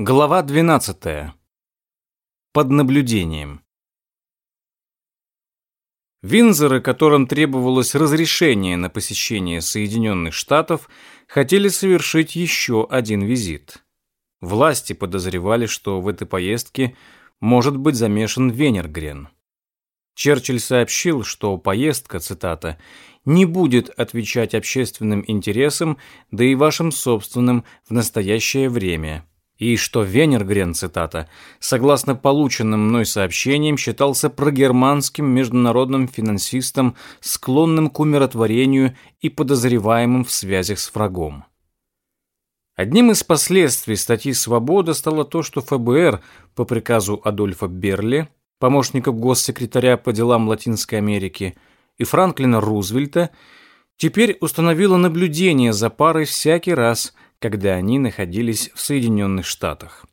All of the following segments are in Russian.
Глава 12. Под наблюдением. Винзоры, которым требовалось разрешение на посещение Соединенных Штатов, хотели совершить еще один визит. Власти подозревали, что в этой поездке может быть замешан Венергрен. Черчилль сообщил, что поездка, цитата, «не будет отвечать общественным интересам, да и вашим собственным в настоящее время», и что Венергрен, цитата, согласно полученным мной сообщениям, считался прогерманским международным финансистом, склонным к умиротворению и подозреваемым в связях с врагом. Одним из последствий статьи «Свобода» стало то, что ФБР по приказу Адольфа Берли, помощника госсекретаря по делам Латинской Америки, и Франклина Рузвельта теперь установило наблюдение за парой всякий раз – когда они находились в Соединенных Штатах.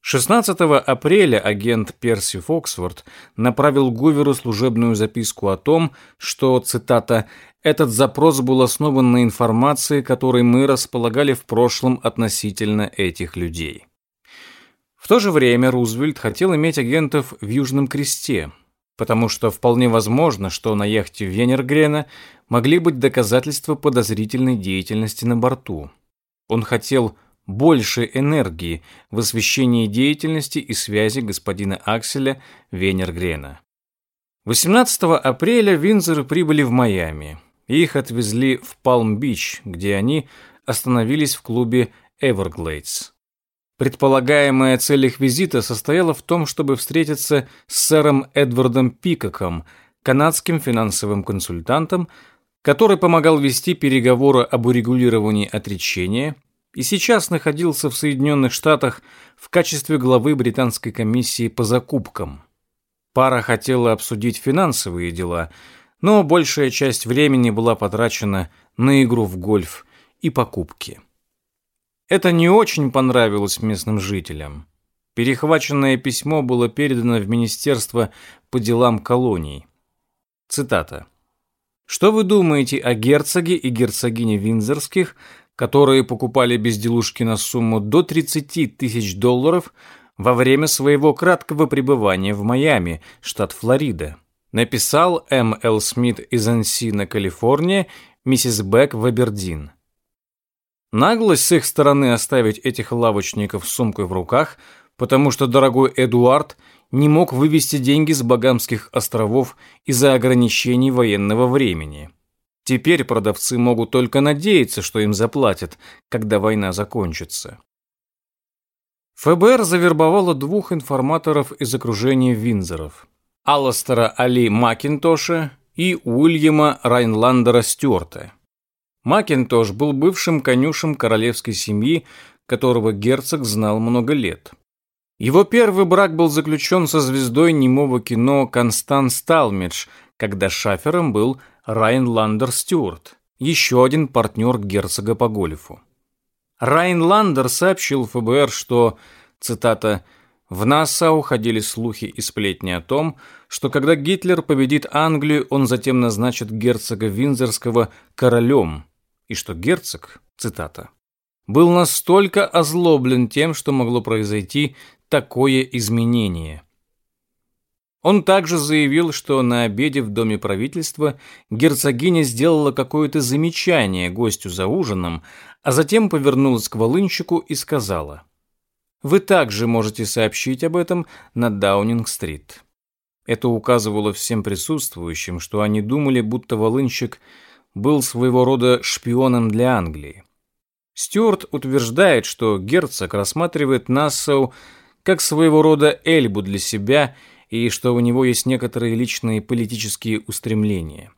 16 апреля агент Перси Фоксворт направил Гуверу служебную записку о том, что, цитата, «этот запрос был основан на информации, которой мы располагали в прошлом относительно этих людей». В то же время Рузвельт хотел иметь агентов в Южном Кресте, потому что вполне возможно, что на яхте Венергрена могли быть доказательства подозрительной деятельности на борту. Он хотел больше энергии в освещении деятельности и связи господина Акселя Венергрена. 18 апреля Винзоры прибыли в Майами. Их отвезли в Палм-Бич, где они остановились в клубе Everglades. Предполагаемая цель их визита состояла в том, чтобы встретиться с сэром Эдвардом Пикоком, канадским финансовым консультантом, который помогал вести переговоры об урегулировании отречения и сейчас находился в Соединенных Штатах в качестве главы британской комиссии по закупкам. Пара хотела обсудить финансовые дела, но большая часть времени была потрачена на игру в гольф и покупки. Это не очень понравилось местным жителям. Перехваченное письмо было передано в Министерство по делам колоний. Цитата. Что вы думаете о герцоге и герцогине Винзорских, которые покупали безделушки на сумму до 30 тысяч долларов во время своего краткого пребывания в Майами, штат Флорида? Написал М. Л. Смит из Ансина, Калифорния, миссис Бек в Абердин. Наглость с их стороны оставить этих лавочников с сумкой в руках, потому что дорогой Эдуард – не мог вывести деньги с Багамских островов из-за ограничений военного времени. Теперь продавцы могут только надеяться, что им заплатят, когда война закончится. ФБР завербовало двух информаторов из окружения Винзоров. Алластера Али Макинтоша и Уильяма Райнландера Стюарта. Макинтош был бывшим конюшем королевской семьи, которого герцог знал много лет. Его первый брак был заключен со звездой немого кино Констанс Талмидж, когда шафером был Райан Ландер Стюарт, еще один партнер герцога по гольфу. Райан Ландер сообщил ФБР, что, цитата, «в Нассау ходили слухи и сплетни о том, что когда Гитлер победит Англию, он затем назначит герцога Винзерского королем, и что герцог, цитата, был настолько озлоблен тем, что могло произойти такое изменение. Он также заявил, что на обеде в Доме правительства герцогиня сделала какое-то замечание гостю за ужином, а затем повернулась к волынщику и сказала, «Вы также можете сообщить об этом на Даунинг-стрит». Это указывало всем присутствующим, что они думали, будто волынщик был своего рода шпионом для Англии. Стюарт утверждает, что герцог рассматривает Нассау как своего рода Эльбу для себя и что у него есть некоторые личные политические устремления.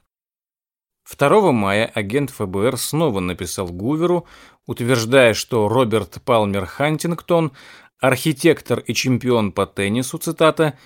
2 мая агент ФБР снова написал Гуверу, утверждая, что Роберт Палмер Хантингтон, архитектор и чемпион по теннису, цитата,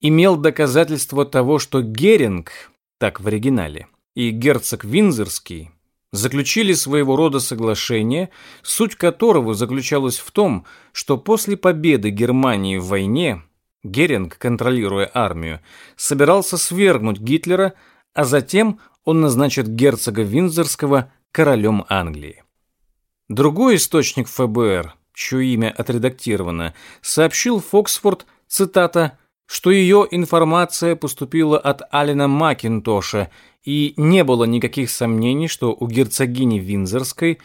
имел доказательства того, что Геринг, так в оригинале, и герцог Винзерский заключили своего рода соглашение, суть которого заключалась в том, что после победы Германии в войне Геринг, контролируя армию, собирался свергнуть Гитлера, а затем он назначит герцога Виндзорского королем Англии. Другой источник ФБР чье имя отредактировано, сообщил Фоксфорд, цитата, что ее информация поступила от Алина Макинтоша, и не было никаких сомнений, что у герцогини Винзорской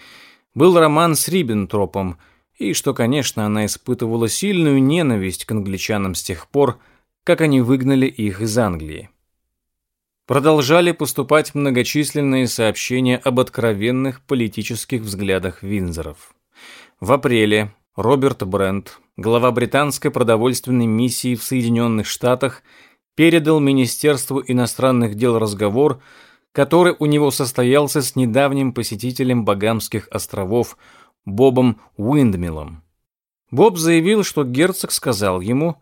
был роман с Риббентропом, и что, конечно, она испытывала сильную ненависть к англичанам с тех пор, как они выгнали их из Англии. Продолжали поступать многочисленные сообщения об откровенных политических взглядах Винзоров. В апреле Роберт Брент, глава британской продовольственной миссии в Соединенных Штатах, передал Министерству иностранных дел разговор, который у него состоялся с недавним посетителем Багамских островов Бобом Уиндмиллом. Боб заявил, что герцог сказал ему,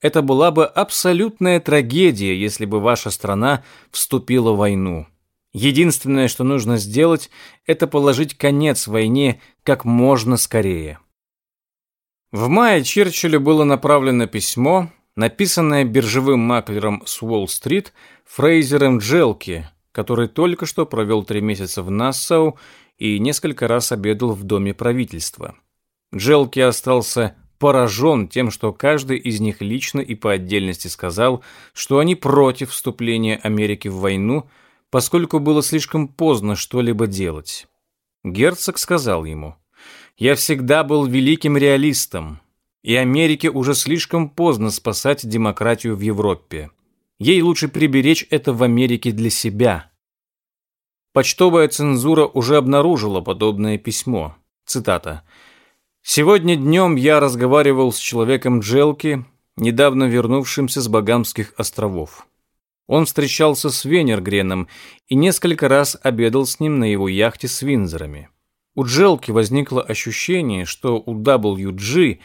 это была бы абсолютная трагедия, если бы ваша страна вступила в войну. Единственное, что нужно сделать, это положить конец войне как можно скорее. В мае Черчиллю было направлено письмо, написанное биржевым маклером с Уолл-стрит Фрейзером Джелки, который только что провел три месяца в Нассау и несколько раз обедал в доме правительства. Джелки остался поражен тем, что каждый из них лично и по отдельности сказал, что они против вступления Америки в войну, поскольку было слишком поздно что-либо делать. Герцог сказал ему, «Я всегда был великим реалистом, и Америке уже слишком поздно спасать демократию в Европе. Ей лучше приберечь это в Америке для себя». Почтовая цензура уже обнаружила подобное письмо. Цитата. «Сегодня днем я разговаривал с человеком Джелки, недавно вернувшимся с Багамских островов. Он встречался с Венергреном и несколько раз обедал с ним на его яхте с Винзорами. У Джелки возникло ощущение, что у WG,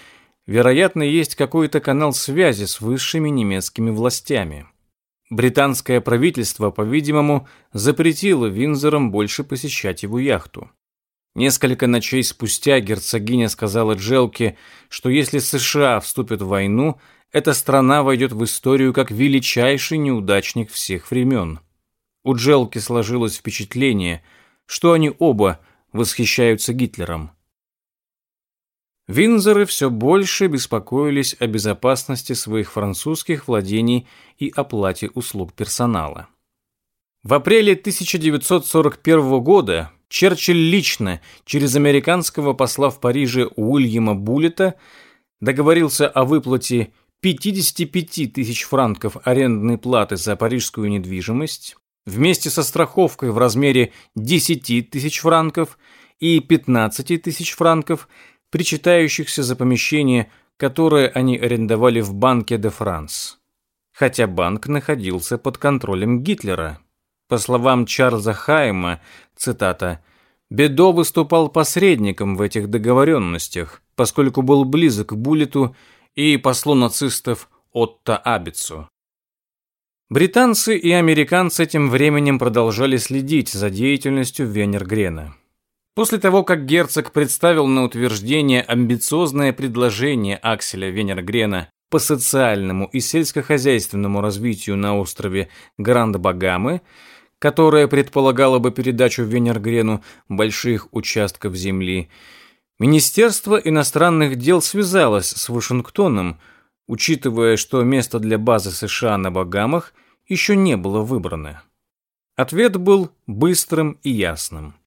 вероятно, есть какой-то канал связи с высшими немецкими властями. Британское правительство, по-видимому, запретило Винзорам больше посещать его яхту. Несколько ночей спустя герцогиня сказала Джелке, что если США вступят в войну – эта страна войдет в историю как величайший неудачник всех времен. У Джелки сложилось впечатление, что они оба восхищаются Гитлером. Винзоры все больше беспокоились о безопасности своих французских владений и оплате услуг персонала. В апреле 1941 года Черчилль лично через американского посла в Париже Уильяма Буллета договорился о выплате 55 тысяч франков арендной платы за парижскую недвижимость вместе со страховкой в размере 10 тысяч франков и 15 тысяч франков, причитающихся за помещение, которое они арендовали в банке де Франс. Хотя банк находился под контролем Гитлера. По словам Чарльза Хайма, цитата, «Бедо выступал посредником в этих договоренностях, поскольку был близок к Буллету и послу нацистов Отто Абицу. Британцы и американцы тем временем продолжали следить за деятельностью Венергрена. После того, как герцог представил на утверждение амбициозное предложение Акселя Венергрена по социальному и сельскохозяйственному развитию на острове Гранд-Багамы, которое предполагало бы передачу Венергрену больших участков земли, Министерство иностранных дел связалось с Вашингтоном, учитывая, что место для базы США на Багамах еще не было выбрано. Ответ был быстрым и ясным.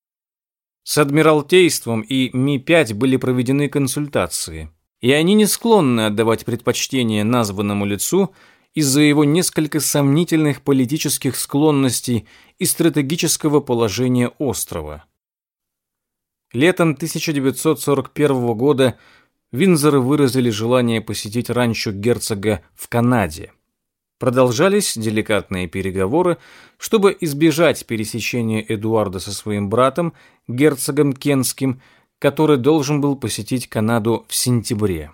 С Адмиралтейством и Ми-5 были проведены консультации, и они не склонны отдавать предпочтение названному лицу из-за его несколько сомнительных политических склонностей и стратегического положения острова – Летом 1941 года Винзоры выразили желание посетить ранчо герцога в Канаде. Продолжались деликатные переговоры, чтобы избежать пересечения Эдуарда со своим братом, герцогом Кенским, который должен был посетить Канаду в сентябре.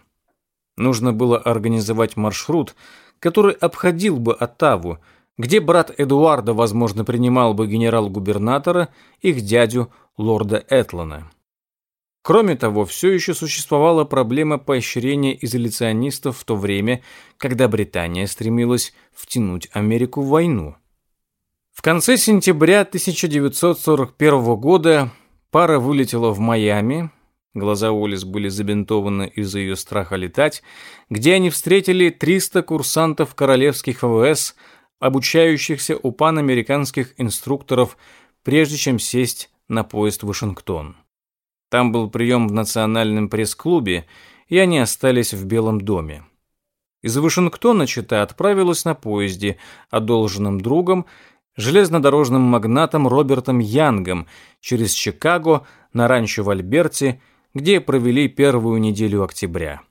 Нужно было организовать маршрут, который обходил бы Оттаву, где брат Эдуарда, возможно, принимал бы генерал-губернатора, их дядю лорда Этлона. Кроме того, все еще существовала проблема поощрения изоляционистов в то время, когда Британия стремилась втянуть Америку в войну. В конце сентября 1941 года пара вылетела в Майами, глаза Уоллес были забинтованы из-за ее страха летать, где они встретили 300 курсантов королевских ВВС, обучающихся у панамериканских инструкторов, прежде чем сесть на поезд в Вашингтон. Там был прием в национальном пресс-клубе, и они остались в Белом доме. Из Вашингтона Чита отправилась на поезде, одолженным другом, железнодорожным магнатом Робертом Янгом через Чикаго на ранчо в Альберте, где провели первую неделю октября.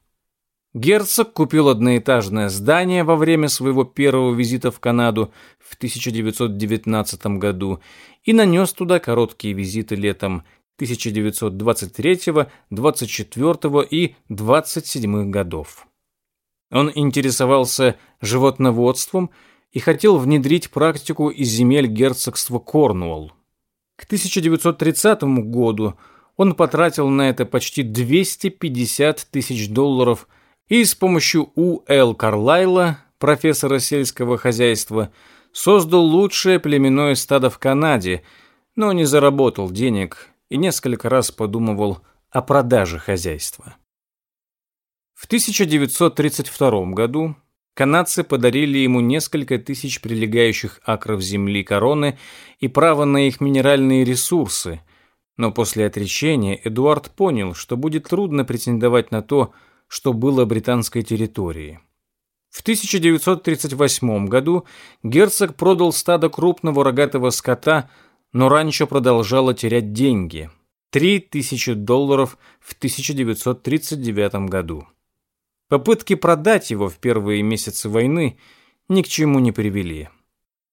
Герцог купил одноэтажное здание во время своего первого визита в Канаду в 1919 году и нанес туда короткие визиты летом 1923, 24 и 27 годов. Он интересовался животноводством и хотел внедрить практику из земель герцогства Корнуолл. К 1930 году он потратил на это почти 250 тысяч долларов и с помощью У. Л. Карлайла, профессора сельского хозяйства, создал лучшее племенное стадо в Канаде, но не заработал денег и несколько раз подумывал о продаже хозяйства. В 1932 году канадцы подарили ему несколько тысяч прилегающих акров земли короны и право на их минеральные ресурсы, но после отречения Эдуард понял, что будет трудно претендовать на то, что было британской территорией. В 1938 году герцог продал стадо крупного рогатого скота – но ранчо продолжало терять деньги – 3000 долларов в 1939 году. Попытки продать его в первые месяцы войны ни к чему не привели.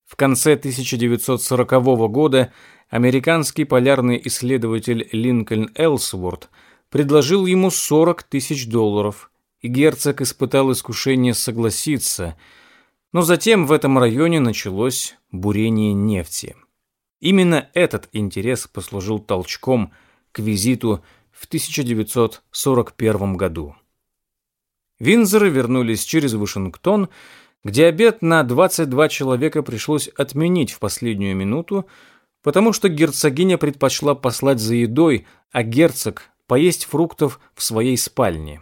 В конце 1940 года американский полярный исследователь Линкольн Элсворт предложил ему 40 тысяч долларов, и герцог испытал искушение согласиться, но затем в этом районе началось бурение нефти. Именно этот интерес послужил толчком к визиту в 1941 году. Винзоры вернулись через Вашингтон, где обед на 22 человека пришлось отменить в последнюю минуту, потому что герцогиня предпочла послать за едой, а герцог поесть фруктов в своей спальне.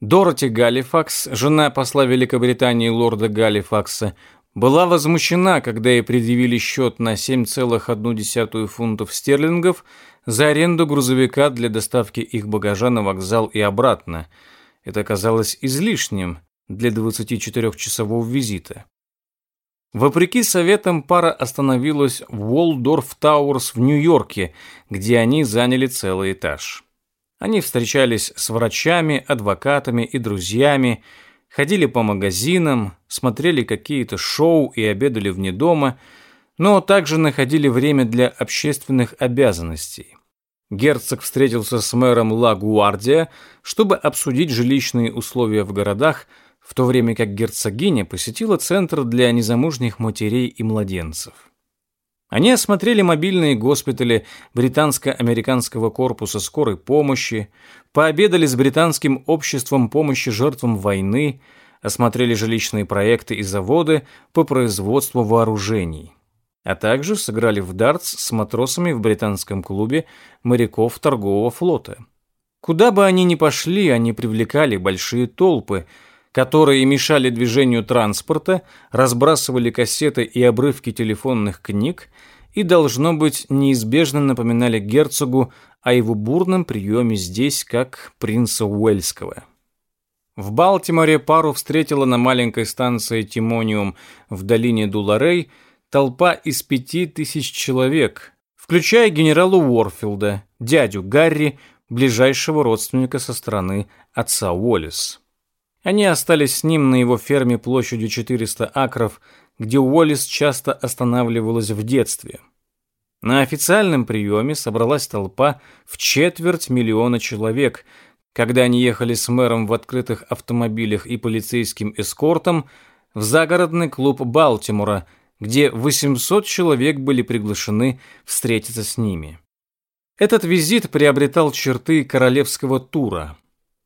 Дороти Галифакс, жена посла Великобритании лорда Галифакса, была возмущена, когда ей предъявили счет на 7,1 фунтов стерлингов за аренду грузовика для доставки их багажа на вокзал и обратно. Это казалось излишним для 24-часового визита. Вопреки советам, пара остановилась в Уолдорф Тауэрс в Нью-Йорке, где они заняли целый этаж. Они встречались с врачами, адвокатами и друзьями, ходили по магазинам, смотрели какие-то шоу и обедали вне дома, но также находили время для общественных обязанностей. Герцог встретился с мэром Ла Гуардия, чтобы обсудить жилищные условия в городах, в то время как герцогиня посетила центр для незамужних матерей и младенцев. Они осмотрели мобильные госпитали британско-американского корпуса скорой помощи, пообедали с британским обществом помощи жертвам войны, осмотрели жилищные проекты и заводы по производству вооружений, а также сыграли в дартс с матросами в британском клубе моряков торгового флота. Куда бы они ни пошли, они привлекали большие толпы – которые мешали движению транспорта, разбрасывали кассеты и обрывки телефонных книг и, должно быть, неизбежно напоминали герцогу о его бурном приеме здесь, как принца Уэльского. В Балтиморе пару встретила на маленькой станции Тимониум в долине Дуларей толпа из пяти тысяч человек, включая генерала Уорфилда, дядю Гарри, ближайшего родственника со стороны отца Уоллес. Они остались с ним на его ферме площадью 400 акров, где Уоллес часто останавливалась в детстве. На официальном приеме собралась толпа в четверть миллиона человек, когда они ехали с мэром в открытых автомобилях и полицейским эскортом в загородный клуб Балтимора, где 800 человек были приглашены встретиться с ними. Этот визит приобретал черты королевского тура.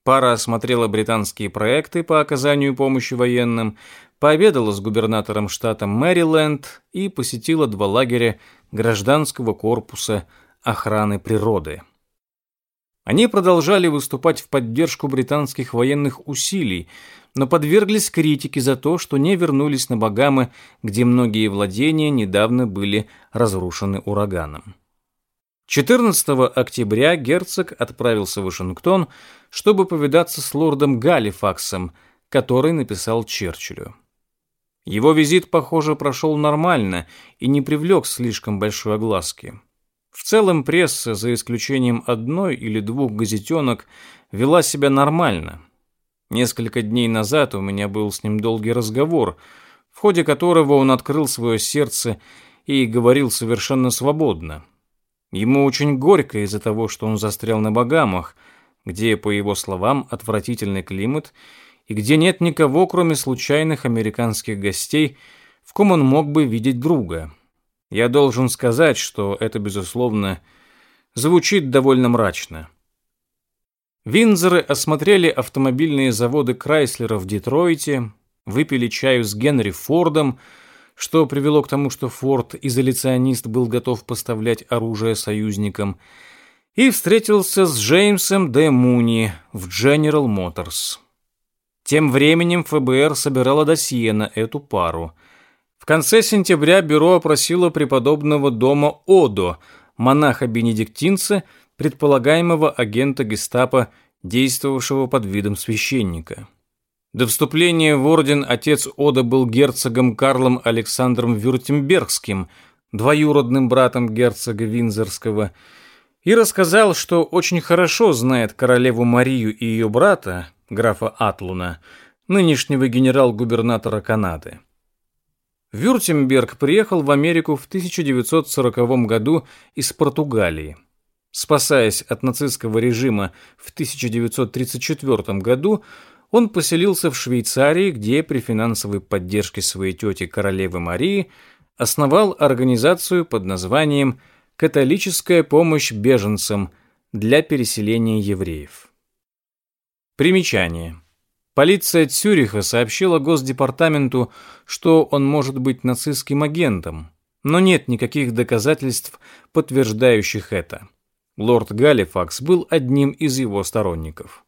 Пара осмотрела британские проекты по оказанию помощи военным, пообедала с губернатором штата Мэриленд и посетила два лагеря гражданского корпуса охраны природы. Они продолжали выступать в поддержку британских военных усилий, но подверглись критике за то, что не вернулись на Багамы, где многие владения недавно были разрушены ураганом. 14 октября герцог отправился в Вашингтон, чтобы повидаться с лордом Галифаксом, который написал Черчиллю. Его визит, похоже, прошел нормально и не привлек слишком большой огласки. В целом пресса, за исключением одной или двух газетенок, вела себя нормально. Несколько дней назад у меня был с ним долгий разговор, в ходе которого он открыл свое сердце и говорил совершенно свободно. Ему очень горько из-за того, что он застрял на Багамах, где, по его словам, отвратительный климат и где нет никого, кроме случайных американских гостей, в ком он мог бы видеть друга. Я должен сказать, что это, безусловно, звучит довольно мрачно. Винзоры осмотрели автомобильные заводы Крайслера в Детройте, выпили чаю с Генри Фордом, что привело к тому, что Форд, изоляционист, был готов поставлять оружие союзникам, и встретился с Джеймсом Д. Муни в General Motors. Тем временем ФБР собирало досье на эту пару – в конце сентября бюро опросило преподобного дома Одо, монаха-бенедиктинца, предполагаемого агента гестапо, действовавшего под видом священника. До вступления в орден отец Ода был герцогом Карлом Александром Вюртембергским, двоюродным братом герцога Винзорского, и рассказал, что очень хорошо знает королеву Марию и ее брата, графа Атлуна, нынешнего генерал-губернатора Канады. Вюртемберг приехал в Америку в 1940 году из Португалии. Спасаясь от нацистского режима в 1934 году, он поселился в Швейцарии, где при финансовой поддержке своей тети королевы Марии основал организацию под названием «Католическая помощь беженцам» для переселения евреев. Примечание. Полиция Цюриха сообщила Госдепартаменту, что он может быть нацистским агентом, но нет никаких доказательств, подтверждающих это. Лорд Галифакс был одним из его сторонников.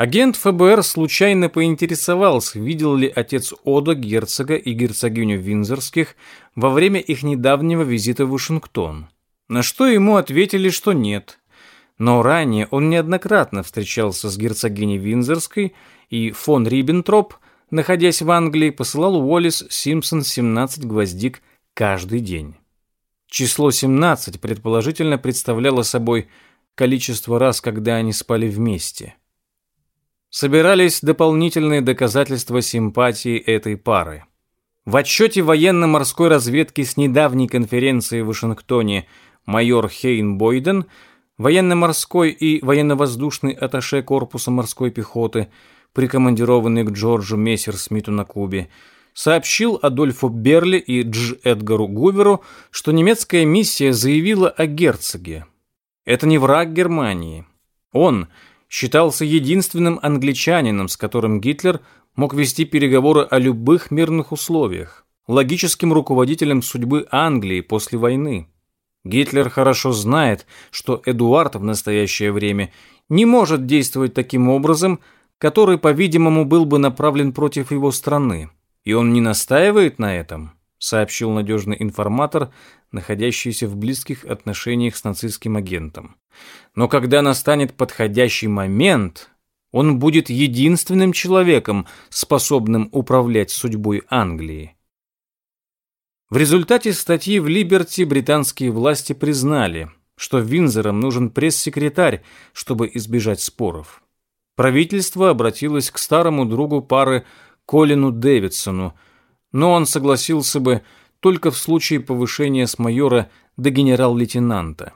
Агент ФБР случайно поинтересовался, видел ли отец Ода герцога и герцогиню Винзорских во время их недавнего визита в Вашингтон, на что ему ответили, что нет – но ранее он неоднократно встречался с герцогиней Винзорской, и фон Риббентроп, находясь в Англии, посылал Уоллес Симпсон 17 гвоздик каждый день. Число 17 предположительно представляло собой количество раз, когда они спали вместе. Собирались дополнительные доказательства симпатии этой пары. В отчете военно-морской разведки с недавней конференции в Вашингтоне майор Хейн Бойден – военно-морской и военно-воздушный атташе корпуса морской пехоты, прикомандированный к Джорджу Мессерсмиту на Кубе, сообщил Адольфу Берли и Дж. Эдгару Гуверу, что немецкая миссия заявила о герцоге. Это не враг Германии. Он считался единственным англичанином, с которым Гитлер мог вести переговоры о любых мирных условиях, логическим руководителем судьбы Англии после войны. Гитлер хорошо знает, что Эдуард в настоящее время не может действовать таким образом, который, по-видимому, был бы направлен против его страны. И он не настаивает на этом, сообщил надежный информатор, находящийся в близких отношениях с нацистским агентом. Но когда настанет подходящий момент, он будет единственным человеком, способным управлять судьбой Англии. В результате статьи в «Либерти» британские власти признали, что Винзорам нужен пресс-секретарь, чтобы избежать споров. Правительство обратилось к старому другу пары Колину Дэвидсону, но он согласился бы только в случае повышения с майора до генерал-лейтенанта.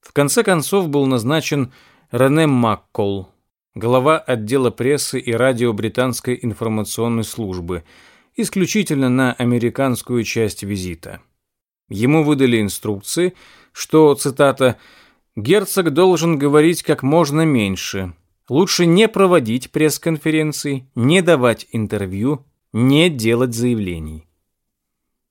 В конце концов был назначен Рене Маккол, глава отдела прессы и радио британской информационной службы – исключительно на американскую часть визита. Ему выдали инструкции, что, цитата, «герцог должен говорить как можно меньше, лучше не проводить пресс-конференции, не давать интервью, не делать заявлений».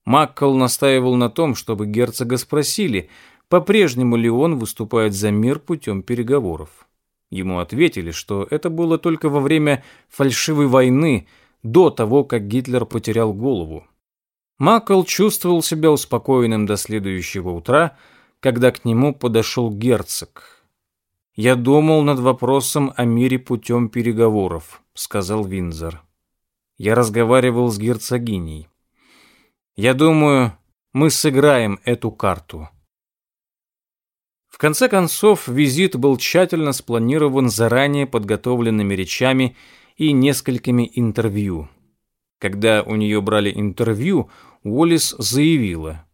Маккол настаивал на том, чтобы герцога спросили, по-прежнему ли он выступает за мир путем переговоров. Ему ответили, что это было только во время фальшивой войны, до того, как Гитлер потерял голову. Макл чувствовал себя успокоенным до следующего утра, когда к нему подошел герцог. «Я думал над вопросом о мире путем переговоров», — сказал Винзор. «Я разговаривал с герцогиней. Я думаю, мы сыграем эту карту». В конце концов, визит был тщательно спланирован заранее подготовленными речами и несколькими интервью. Когда у нее брали интервью, Уоллес заявила.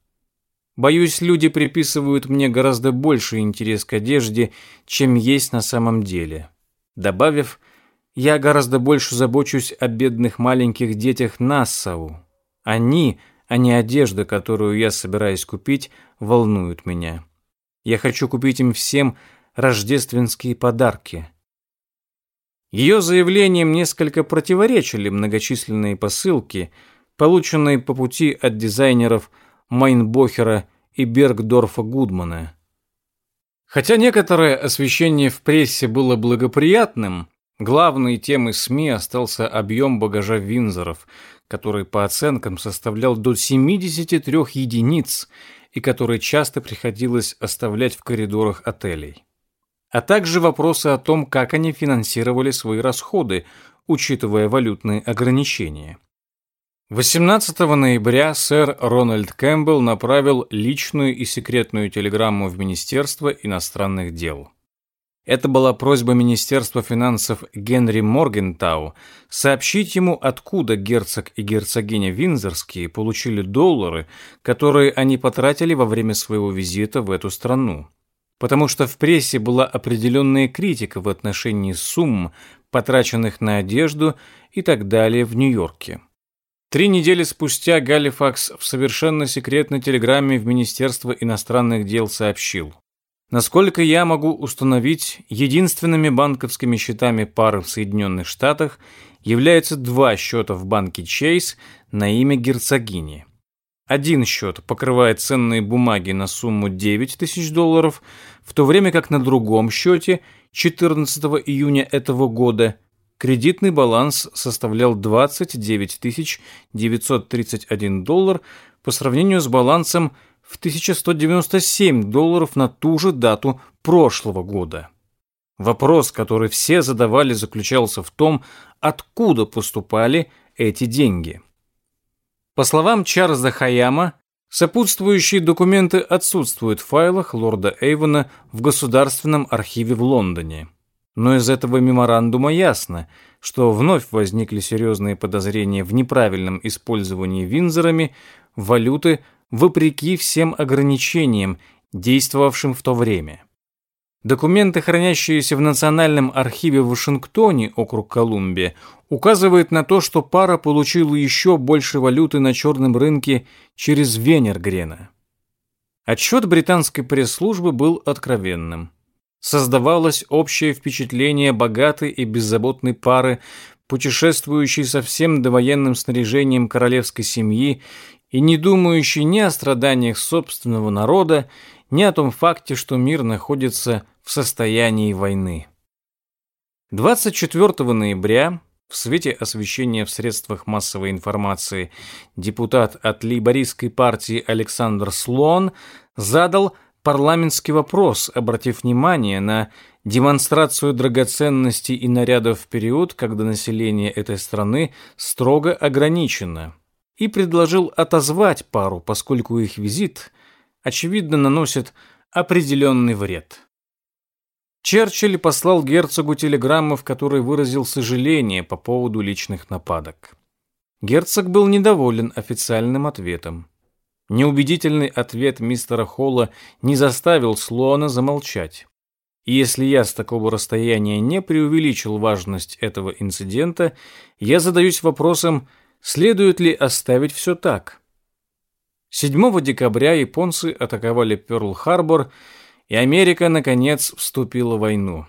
«Боюсь, люди приписывают мне гораздо больше интерес к одежде, чем есть на самом деле». Добавив, «Я гораздо больше забочусь о бедных маленьких детях Нассау. Они, а не одежда, которую я собираюсь купить, волнуют меня». Я хочу купить им всем рождественские подарки. Ее заявлением несколько противоречили многочисленные посылки, полученные по пути от дизайнеров Майнбохера и Бергдорфа Гудмана. Хотя некоторое освещение в прессе было благоприятным, главной темой СМИ остался объем багажа Винзоров, который по оценкам составлял до 73 единиц – и которые часто приходилось оставлять в коридорах отелей. А также вопросы о том, как они финансировали свои расходы, учитывая валютные ограничения. 18 ноября сэр Рональд Кэмпбелл направил личную и секретную телеграмму в Министерство иностранных дел. Это была просьба Министерства финансов Генри Моргентау сообщить ему, откуда герцог и герцогиня Винзорские получили доллары, которые они потратили во время своего визита в эту страну. Потому что в прессе была определенная критика в отношении сумм, потраченных на одежду и так далее в Нью-Йорке. Три недели спустя Галифакс в совершенно секретной телеграмме в Министерство иностранных дел сообщил. Насколько я могу установить, единственными банковскими счетами пары в Соединенных Штатах являются два счета в банке Chase на имя герцогини. Один счет покрывает ценные бумаги на сумму 9 тысяч долларов, в то время как на другом счете 14 июня этого года кредитный баланс составлял 29 931 доллар по сравнению с балансом в 1197 долларов на ту же дату прошлого года. Вопрос, который все задавали, заключался в том, откуда поступали эти деньги. По словам Чарльза Хаяма, сопутствующие документы отсутствуют в файлах лорда Эйвона в Государственном архиве в Лондоне. Но из этого меморандума ясно, что вновь возникли серьезные подозрения в неправильном использовании Винзорами валюты вопреки всем ограничениям, действовавшим в то время. Документы, хранящиеся в Национальном архиве в Вашингтоне, округ Колумбия, указывают на то, что пара получила еще больше валюты на черном рынке через Венергрена. Отчет британской пресс-службы был откровенным. Создавалось общее впечатление богатой и беззаботной пары, путешествующей со всем довоенным снаряжением королевской семьи и не думающий ни о страданиях собственного народа, ни о том факте, что мир находится в состоянии войны. 24 ноября в свете освещения в средствах массовой информации депутат от лейбористской партии Александр Слон задал парламентский вопрос, обратив внимание на демонстрацию драгоценностей и нарядов в период, когда население этой страны строго ограничено и предложил отозвать пару, поскольку их визит, очевидно, наносит определенный вред. Черчилль послал герцогу телеграмму, в которой выразил сожаление по поводу личных нападок. Герцог был недоволен официальным ответом. Неубедительный ответ мистера Холла не заставил Слоана замолчать. И если я с такого расстояния не преувеличил важность этого инцидента, я задаюсь вопросом, Следует ли оставить все так? 7 декабря японцы атаковали Пёрл-Харбор, и Америка, наконец, вступила в войну.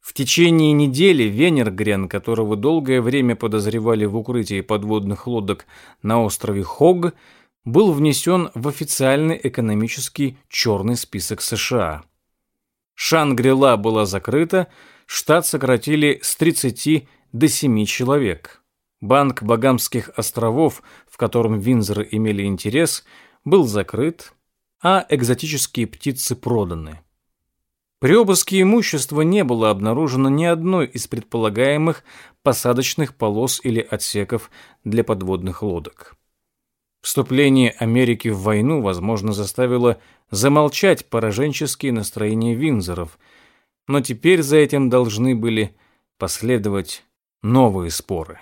В течение недели Венергрен, которого долгое время подозревали в укрытии подводных лодок на острове Хог, был внесен в официальный экономический черный список США. Шангрила была закрыта, штат сократили с 30 до 7 человек. Банк Багамских островов, в котором Винзоры имели интерес, был закрыт, а экзотические птицы проданы. При обыске имущества не было обнаружено ни одной из предполагаемых посадочных полос или отсеков для подводных лодок. Вступление Америки в войну, возможно, заставило замолчать пораженческие настроения Винзоров, но теперь за этим должны были последовать новые споры.